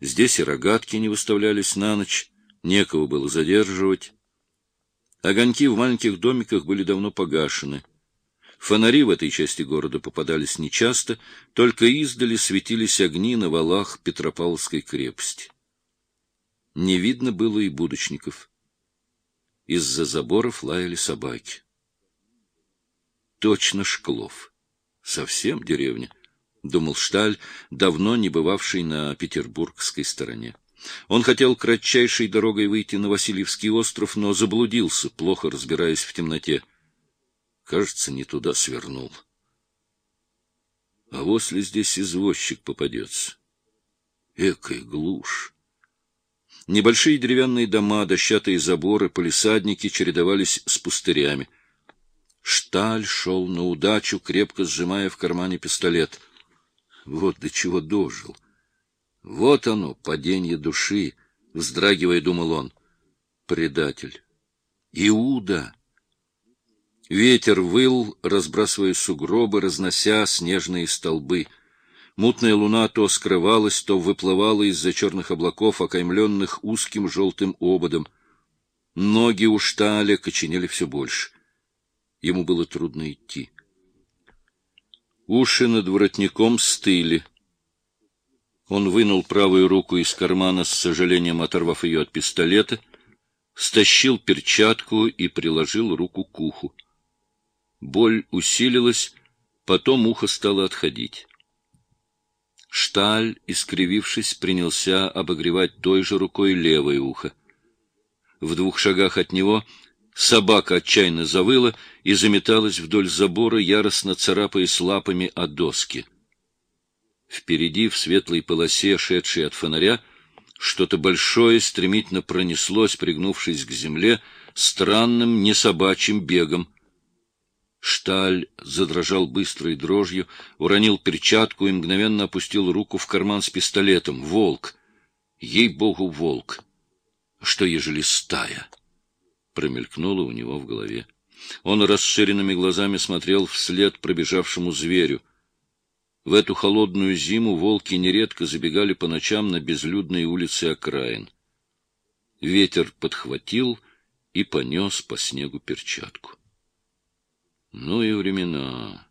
Здесь и рогатки не выставлялись на ночь, некого было задерживать. Огоньки в маленьких домиках были давно погашены. Фонари в этой части города попадались нечасто, только издали светились огни на валах Петропавловской крепости. Не видно было и будочников. Из-за заборов лаяли собаки. Точно Шклов. Совсем деревня, — думал Шталь, давно не бывавший на петербургской стороне. Он хотел кратчайшей дорогой выйти на Васильевский остров, но заблудился, плохо разбираясь в темноте. Кажется, не туда свернул. А если здесь извозчик попадется? Экая глушь! Небольшие деревянные дома, дощатые заборы, полисадники чередовались с пустырями. Шталь шел на удачу, крепко сжимая в кармане пистолет. Вот до чего дожил. Вот оно, падение души, вздрагивая, думал он. Предатель. Иуда! Ветер выл, разбрасывая сугробы, разнося снежные столбы. Мутная луна то скрывалась, то выплывала из-за черных облаков, окаймленных узким желтым ободом. Ноги у шталя коченели все больше. Ему было трудно идти. Уши над воротником стыли. Он вынул правую руку из кармана, с сожалением оторвав ее от пистолета, стащил перчатку и приложил руку к уху. Боль усилилась, потом ухо стало отходить. Шталь, искривившись, принялся обогревать той же рукой левое ухо. В двух шагах от него собака отчаянно завыла и заметалась вдоль забора, яростно царапаясь лапами о доски. Впереди, в светлой полосе, шедшей от фонаря, что-то большое стремительно пронеслось, пригнувшись к земле, странным несобачьим бегом — Шталь задрожал быстрой дрожью, уронил перчатку и мгновенно опустил руку в карман с пистолетом. Волк! Ей-богу, волк! Что, ежели стая? Промелькнуло у него в голове. Он расширенными глазами смотрел вслед пробежавшему зверю. В эту холодную зиму волки нередко забегали по ночам на безлюдные улицы окраин. Ветер подхватил и понес по снегу перчатку. Ну и времена.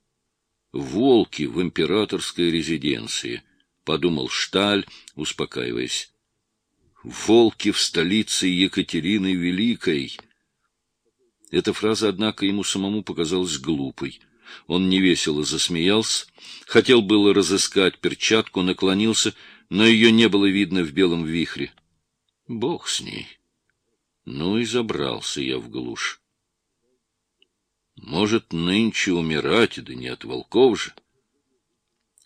Волки в императорской резиденции, — подумал Шталь, успокаиваясь. Волки в столице Екатерины Великой. Эта фраза, однако, ему самому показалась глупой. Он невесело засмеялся, хотел было разыскать перчатку, наклонился, но ее не было видно в белом вихре. Бог с ней. Ну и забрался я в глушь. Может, нынче умирать, да не от волков же.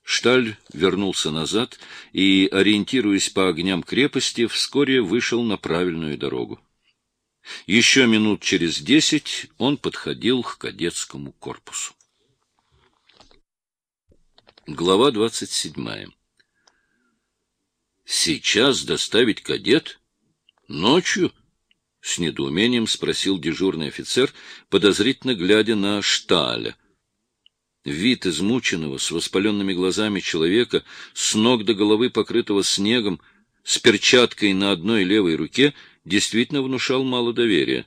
Шталь вернулся назад и, ориентируясь по огням крепости, вскоре вышел на правильную дорогу. Еще минут через десять он подходил к кадетскому корпусу. Глава двадцать седьмая Сейчас доставить кадет? Ночью? — с недоумением спросил дежурный офицер, подозрительно глядя на Шталя. Вид измученного, с воспаленными глазами человека, с ног до головы покрытого снегом, с перчаткой на одной левой руке, действительно внушал мало доверия.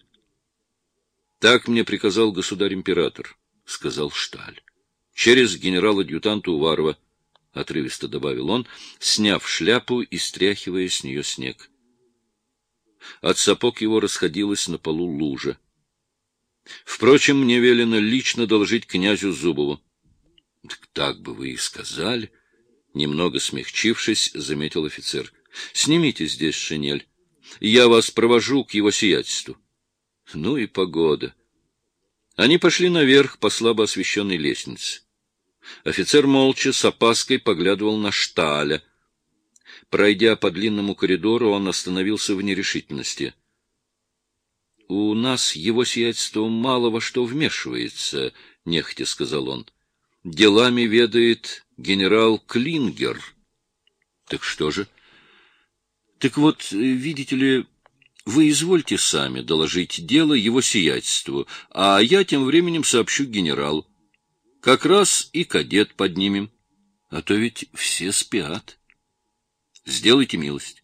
— Так мне приказал государь-император, — сказал Шталь. — Через генерала-адъютанта Уварова, — отрывисто добавил он, сняв шляпу и стряхивая с нее снег. — от сапог его расходилась на полу лужа. Впрочем, мне велено лично доложить князю Зубову. — Так, так бы вы и сказали, — немного смягчившись, заметил офицер. — Снимите здесь шинель. Я вас провожу к его сиятельству. Ну и погода. Они пошли наверх по слабо освещенной лестнице. Офицер молча с опаской поглядывал на Шталя — Пройдя по длинному коридору, он остановился в нерешительности. — У нас его сиятельство мало во что вмешивается, — нехотя сказал он. — Делами ведает генерал Клингер. — Так что же? — Так вот, видите ли, вы извольте сами доложить дело его сиятельству, а я тем временем сообщу генералу. Как раз и кадет поднимем. А то ведь все спят. Сделайте милость.